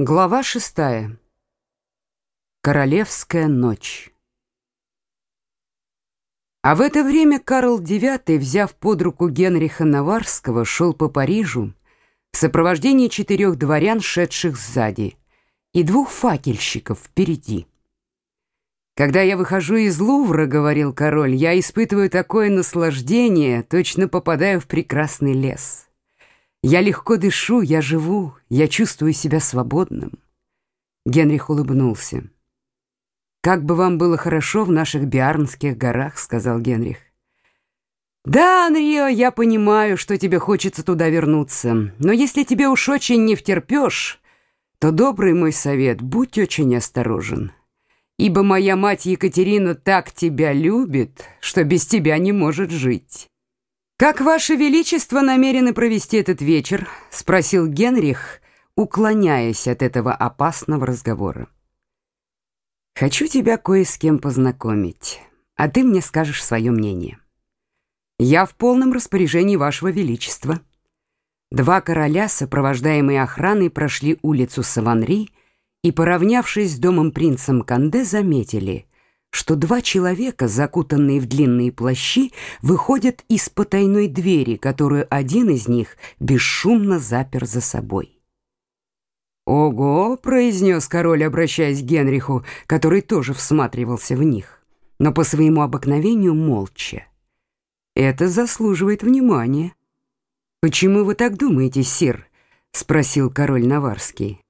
Глава шестая. Королевская ночь. А в это время Карл IX, взяв под руку Генриха Наварского, шел по Парижу в сопровождении четырех дворян, шедших сзади, и двух факельщиков впереди. «Когда я выхожу из Лувра, — говорил король, — я испытываю такое наслаждение, точно попадаю в прекрасный лес». Я легко дышу, я живу, я чувствую себя свободным. Генрих улыбнулся. «Как бы вам было хорошо в наших Биарнских горах», — сказал Генрих. «Да, Анрио, я понимаю, что тебе хочется туда вернуться, но если тебе уж очень не втерпешь, то добрый мой совет, будь очень осторожен, ибо моя мать Екатерина так тебя любит, что без тебя не может жить». «Как Ваше Величество намерены провести этот вечер?» — спросил Генрих, уклоняясь от этого опасного разговора. «Хочу тебя кое с кем познакомить, а ты мне скажешь свое мнение. Я в полном распоряжении Вашего Величества». Два короля, сопровождаемые охраной, прошли улицу Саванри и, поравнявшись с домом принцем Канде, заметили — что два человека, закутанные в длинные плащи, выходят из потайной двери, которую один из них бесшумно запер за собой. «Ого!» — произнес король, обращаясь к Генриху, который тоже всматривался в них, но по своему обыкновению молча. «Это заслуживает внимания». «Почему вы так думаете, сир?» — спросил король Наварский.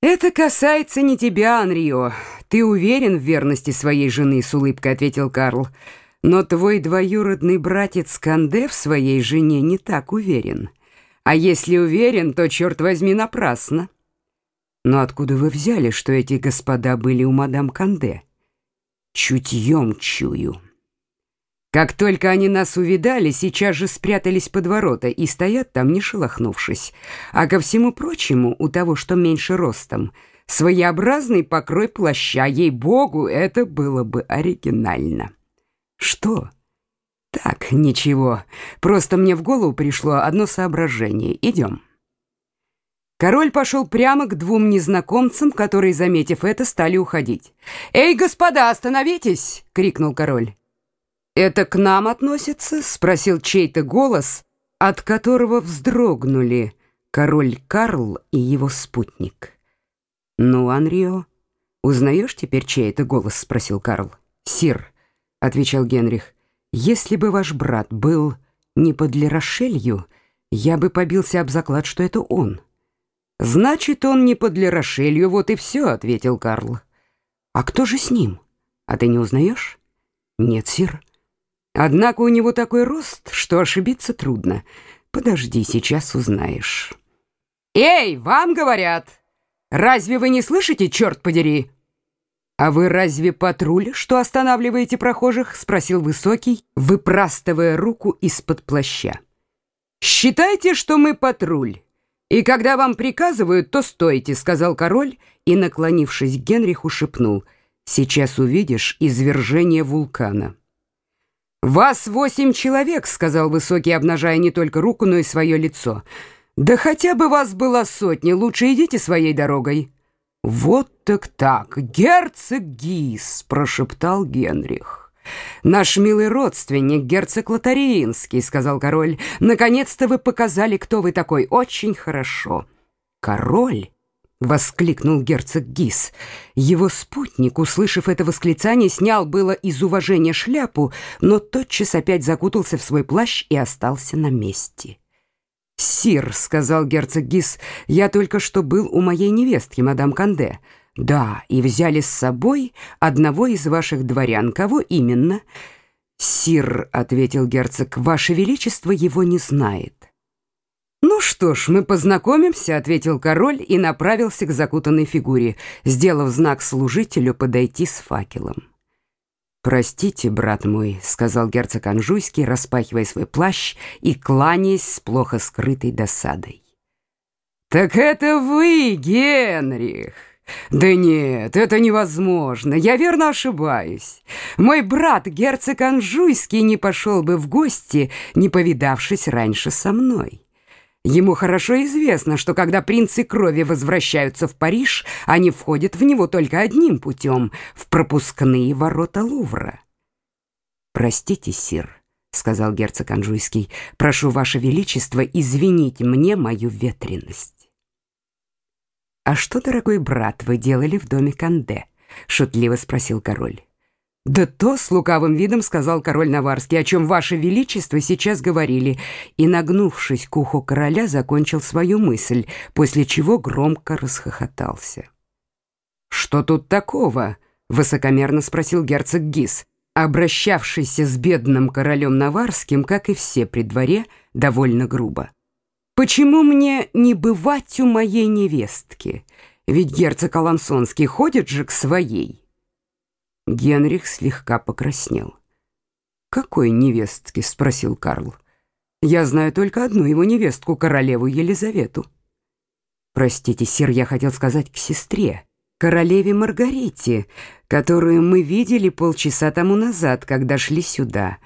«Это касается не тебя, Анрио. Ты уверен в верности своей жены?» — с улыбкой ответил Карл. «Но твой двоюродный братец Канде в своей жене не так уверен. А если уверен, то, черт возьми, напрасно». «Но откуда вы взяли, что эти господа были у мадам Канде?» «Чутьем чую». Как только они нас увидали, сейчас же спрятались под ворота и стоят там, не шелохнувшись. А ко всему прочему, у того, что меньше ростом, своеобразный покрой плаща, ей-богу, это было бы оригинально. Что? Так, ничего. Просто мне в голову пришло одно соображение. Идем. Король пошел прямо к двум незнакомцам, которые, заметив это, стали уходить. «Эй, господа, остановитесь!» — крикнул король. «Это к нам относится?» — спросил чей-то голос, от которого вздрогнули король Карл и его спутник. «Ну, Анрио, узнаешь теперь чей это голос?» — спросил Карл. «Сир», — отвечал Генрих, — «если бы ваш брат был не под Лерошелью, я бы побился об заклад, что это он». «Значит, он не под Лерошелью, вот и все», — ответил Карл. «А кто же с ним? А ты не узнаешь?» «Нет, сир». Однако у него такой рост, что ошибиться трудно. Подожди, сейчас узнаешь. «Эй, вам говорят! Разве вы не слышите, черт подери?» «А вы разве патруль, что останавливаете прохожих?» — спросил Высокий, выпрастывая руку из-под плаща. «Считайте, что мы патруль, и когда вам приказывают, то стойте», — сказал король и, наклонившись к Генриху, шепнул. «Сейчас увидишь извержение вулкана». «Вас восемь человек», — сказал Высокий, обнажая не только руку, но и свое лицо. «Да хотя бы вас было сотни, лучше идите своей дорогой». «Вот так так, герцог Гис», — прошептал Генрих. «Наш милый родственник, герцог Лотариинский», — сказал король. «Наконец-то вы показали, кто вы такой. Очень хорошо». «Король?» — воскликнул герцог Гис. Его спутник, услышав это восклицание, снял было из уважения шляпу, но тотчас опять закутался в свой плащ и остался на месте. «Сир», — сказал герцог Гис, — «я только что был у моей невестки, мадам Канде». «Да, и взяли с собой одного из ваших дворян. Кого именно?» «Сир», — ответил герцог, — «ваше величество его не знает». «Ну что ж, мы познакомимся», — ответил король и направился к закутанной фигуре, сделав знак служителю подойти с факелом. «Простите, брат мой», — сказал герцог Анжуйский, распахивая свой плащ и кланяясь с плохо скрытой досадой. «Так это вы, Генрих!» «Да нет, это невозможно, я верно ошибаюсь. Мой брат, герцог Анжуйский, не пошел бы в гости, не повидавшись раньше со мной». Ему хорошо известно, что когда принцы крови возвращаются в Париж, они входят в него только одним путем — в пропускные ворота Лувра. «Простите, сир», — сказал герцог Анжуйский, — «прошу, ваше величество, извинить мне мою ветренность». «А что, дорогой брат, вы делали в доме Канде?» — шутливо спросил король. «Да то с лукавым видом сказал король Наварский, о чем ваше величество сейчас говорили, и, нагнувшись к уху короля, закончил свою мысль, после чего громко расхохотался. «Что тут такого?» — высокомерно спросил герцог Гис, обращавшийся с бедным королем Наварским, как и все при дворе, довольно грубо. «Почему мне не бывать у моей невестки? Ведь герцог Алансонский ходит же к своей». Генрих слегка покраснел. «Какой невестки?» — спросил Карл. «Я знаю только одну его невестку, королеву Елизавету». «Простите, сир, я хотел сказать к сестре, королеве Маргарите, которую мы видели полчаса тому назад, когда шли сюда».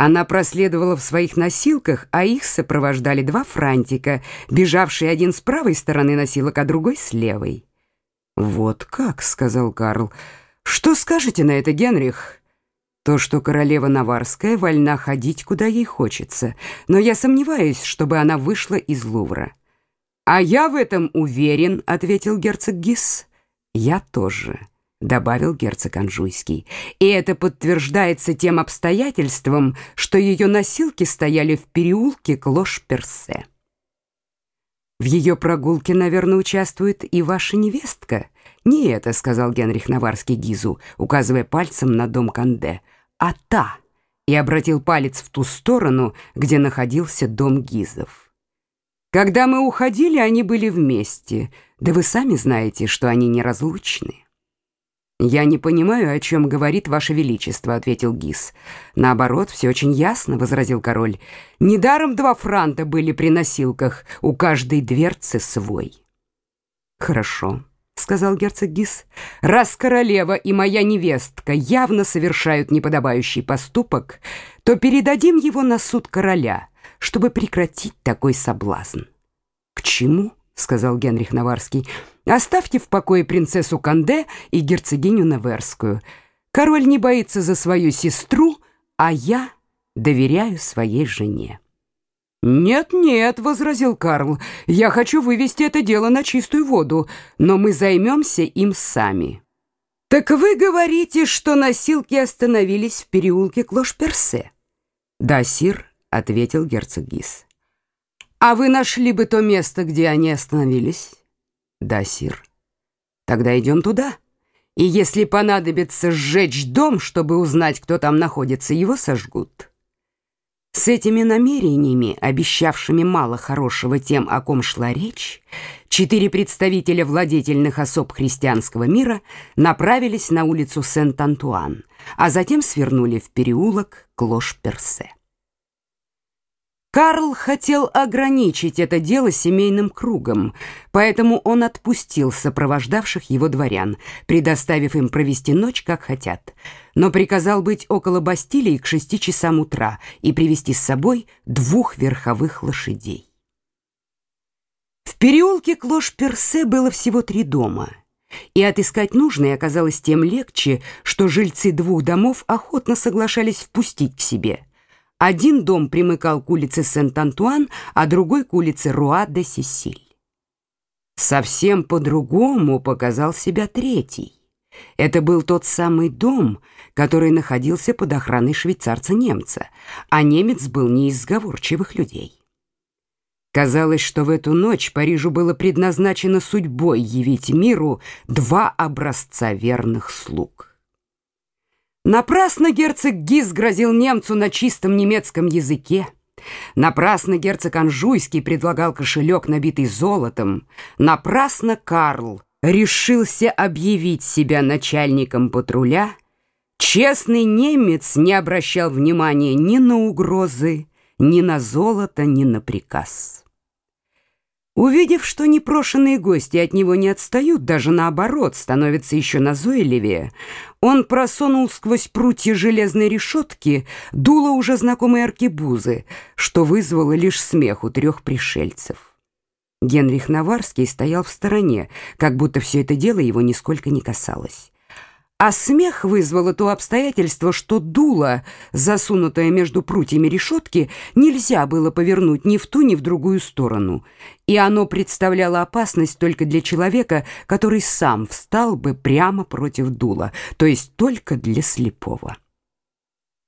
Она проследовала в своих носилках, а их сопровождали два франтика, бежавшие один с правой стороны носилок, а другой с левой. «Вот как», — сказал Карл, — что скажете на это, Генрих? То, что королева Наварская вольна ходить, куда ей хочется, но я сомневаюсь, чтобы она вышла из Лувра. А я в этом уверен, ответил герцог Гис. Я тоже, добавил герцог Анжуйский. И это подтверждается тем обстоятельством, что ее носилки стояли в переулке Клош-Персе. В ее прогулке, наверное, участвует и ваша невестка. «Не это», — сказал Генрих Наварский Гизу, указывая пальцем на дом Канде, «а та», и обратил палец в ту сторону, где находился дом Гизов. «Когда мы уходили, они были вместе, да вы сами знаете, что они неразлучны». «Я не понимаю, о чем говорит Ваше Величество», — ответил Гиз. «Наоборот, все очень ясно», — возразил король. «Недаром два франта были при носилках, у каждой дверцы свой». «Хорошо», — сказал герцог Гис, — «раз королева и моя невестка явно совершают неподобающий поступок, то передадим его на суд короля, чтобы прекратить такой соблазн». «К чему?» — сказал Генрих Наварский. «Оставьте в покое принцессу Канде и герцогиню Наверскую. Король не боится за свою сестру, а я доверяю своей жене». «Нет-нет», — возразил Карл, — «я хочу вывести это дело на чистую воду, но мы займемся им сами». «Так вы говорите, что носилки остановились в переулке Клош-Персе?» «Да, сир», — ответил герцог Гис. «А вы нашли бы то место, где они остановились?» «Да, сир». «Тогда идем туда. И если понадобится сжечь дом, чтобы узнать, кто там находится, его сожгут». С этими намерениями, обещавшими мало хорошего тем, о ком шла речь, четыре представителя владетельных особ христианского мира направились на улицу Сент-Антуан, а затем свернули в переулок Клош-Персе. Карл хотел ограничить это дело семейным кругом, поэтому он отпустил сопровождавших его дворян, предоставив им провести ночь, как хотят, но приказал быть около Бастилии к шести часам утра и привести с собой двух верховых лошадей. В переулке Клош-Персе было всего три дома, и отыскать нужное оказалось тем легче, что жильцы двух домов охотно соглашались впустить к себе – один дом примыкал к улице Сент-Антуан, а другой к улице Руа-де-Сесиль. Совсем по-другому показал себя третий. Это был тот самый дом, который находился под охраной швейцарца-немца, а немец был не из сговорчивых людей. Казалось, что в эту ночь Парижу было предназначено судьбой явить миру два образца верных слуг. Напрасно герцог Гиз грозил немцу на чистом немецком языке. Напрасно герцог Анжуйский предлагал кошелек, набитый золотом. Напрасно Карл решился объявить себя начальником патруля. Честный немец не обращал внимания ни на угрозы, ни на золото, ни на приказ. Увидев, что непрошенные гости от него не отстают, даже наоборот, становятся еще назойливее, он просунул сквозь прутья железной решетки дуло уже знакомой аркебузы, что вызвало лишь смех у трех пришельцев. Генрих Наварский стоял в стороне, как будто все это дело его нисколько не касалось. А смех вызвало то обстоятельство, что дуло, засунутое между прутьями решетки, нельзя было повернуть ни в ту, ни в другую сторону, и оно представляло опасность только для человека, который сам встал бы прямо против дула, то есть только для слепого.